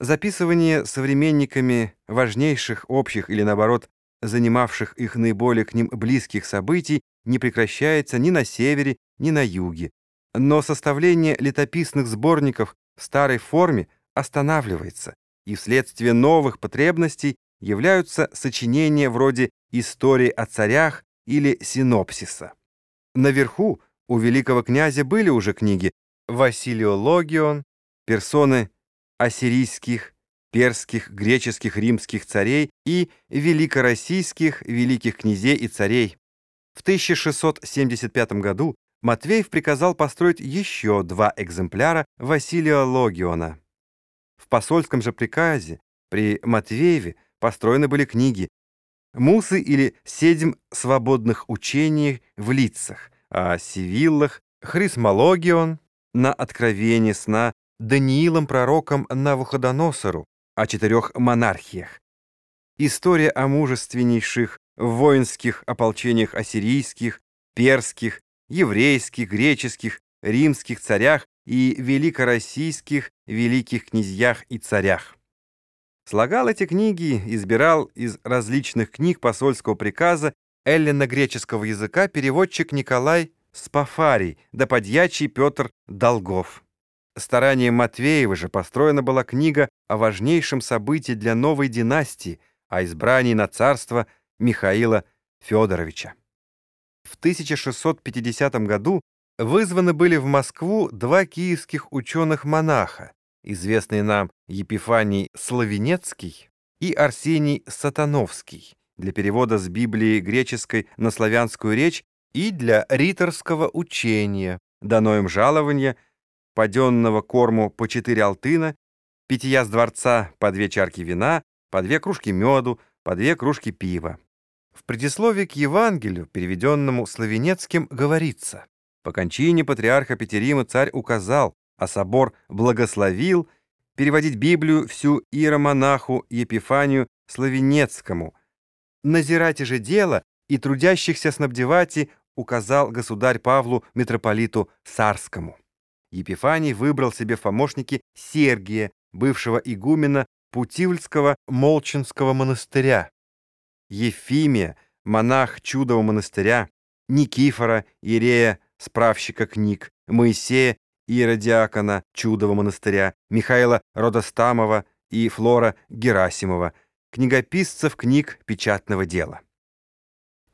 Записывание современниками важнейших, общих или, наоборот, занимавших их наиболее к ним близких событий не прекращается ни на севере, ни на юге. Но составление летописных сборников в старой форме останавливается, и вследствие новых потребностей являются сочинения вроде «Истории о царях» или «Синопсиса». Наверху у великого князя были уже книги «Василиологион», «Персоны ассирийских, перских, греческих, римских царей и великороссийских великих князей и царей. В 1675 году Матвеев приказал построить еще два экземпляра Василия Логиона. В посольском же приказе при Матвееве построены были книги «Мусы» или «Седем свободных учений в лицах», о Сивиллах, «Хрисмологион», на откровение сна Даниилом пророком Навуходоносору о четырех монархиях. История о мужественнейших воинских ополчениях ассирийских, перских, еврейских, греческих, римских царях и великороссийских великих князьях и царях. Слагал эти книги, избирал из различных книг посольского приказа эллино-греческого языка переводчик Николай Спафарий да подьячий Петр Долгов. Старанием Матвеева же построена была книга о важнейшем событии для новой династии, о избрании на царство Михаила Федоровича. В 1650 году вызваны были в Москву два киевских ученых-монаха, известные нам Епифаний Славенецкий и Арсений Сатановский, для перевода с Библии греческой на славянскую речь и для риторского учения, дано им жалование – паденного корму по четыре алтына, питья с дворца по две чарки вина, по две кружки меду, по две кружки пива. В предисловии к Евангелию, переведенному Славенецким, говорится, по кончине патриарха Петерима царь указал, а собор благословил переводить Библию всю иеромонаху Епифанию Славенецкому. Назирайте же дело и трудящихся снабдевати указал государь Павлу митрополиту Сарскому. Епифаний выбрал себе в помощники Сергия, бывшего игумена Путивльского Молчинского монастыря, Ефимия, монах Чудового монастыря, Никифора, иерея, справщика книг, Моисея, иеродиакона Чудового монастыря, Михаила Родостамова и Флора Герасимова, книгописцев книг печатного дела.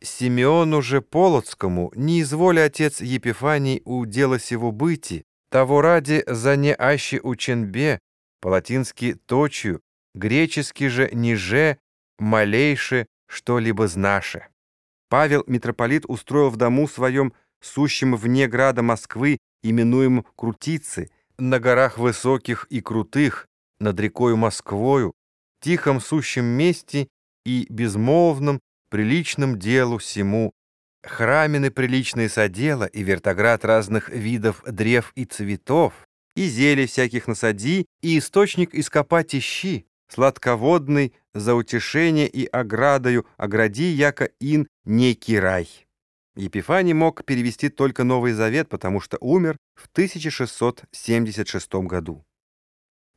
Симеону же Полоцкому не изволи отец Епифаний у дела сего быти, того ради за не аще ученбе, по-латински точью, гречески же ниже, малейше, что-либо знаше. Павел митрополит устроил в дому своем, сущем вне града Москвы, именуем Крутицы, на горах высоких и крутых, над рекою Москвою, тихом сущем месте и безмолвном, приличном делу всему храмины приличные содела и вертоград разных видов древ и цветов, и зелий всяких насади, и источник ископать ищи, сладководный за утешение и оградою огради, яко ин некий рай. Епифаний мог перевести только Новый Завет, потому что умер в 1676 году.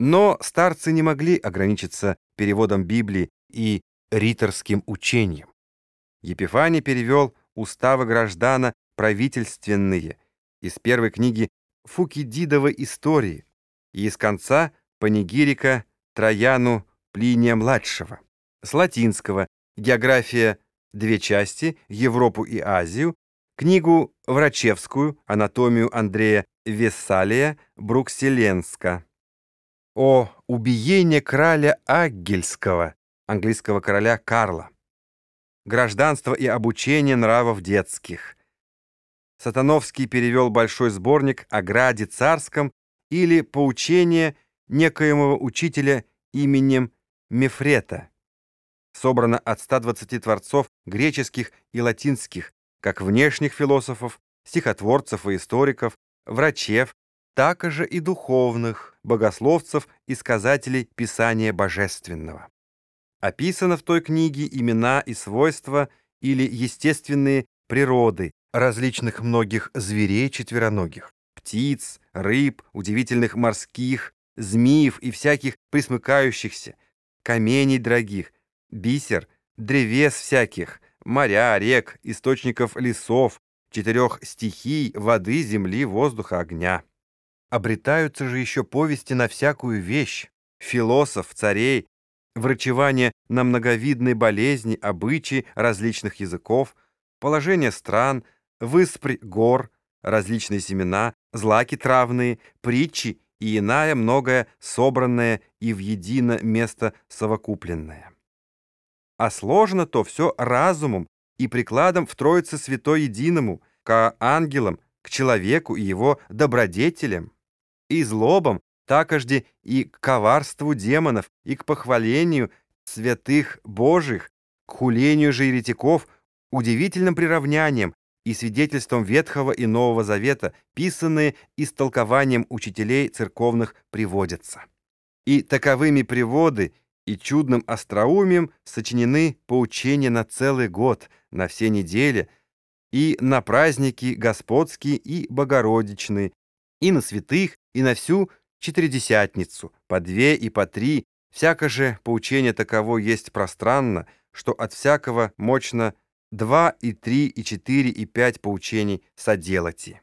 Но старцы не могли ограничиться переводом Библии и риторским учением. Епифаний перевел уставы граждана правительственные, из первой книги Фукидидовой истории и из конца панигирика Трояну Плиния-младшего, с латинского «География. Две части. Европу и Азию», книгу врачевскую. «Анатомию Андрея Вессалия Брукселенска», о убиении краля Аггельского, английского короля Карла, гражданство и обучение нравов детских. Сатановский перевел большой сборник о граде царском или поучение некоего учителя именем Мефрета. Собрано от 120 творцов греческих и латинских, как внешних философов, стихотворцев и историков, врачев, так же и духовных, богословцев и сказателей Писания Божественного. Описано в той книге имена и свойства или естественные природы различных многих зверей четвероногих, птиц, рыб, удивительных морских, змеев и всяких присмыкающихся, каменей дорогих, бисер, древес всяких, моря, рек, источников лесов, четырех стихий, воды, земли, воздуха, огня. Обретаются же еще повести на всякую вещь, философ, царей, врачевание на многовидные болезни, обычаи различных языков, положение стран, выспрь гор, различные семена, злаки травные, притчи и иная многое собранное и в едино место совокупленное. А сложно то все разумом и прикладом в Троице Святой Единому, к ангелам, к человеку и его добродетелям, и злобам, такожде и к коварству демонов, и к похвалению святых Божьих, к хулению же еретиков, удивительным приравнянием и свидетельством Ветхого и Нового Завета, писанные истолкованием учителей церковных, приводятся. И таковыми приводы и чудным остроумием сочинены поучения на целый год, на все недели, и на праздники господские и богородичные, и на святых, и на всю четыредесятницу, по две и по три, всяко же поучение таково есть пространно, что от всякого мощно два и три и четыре и пять поучений соделати.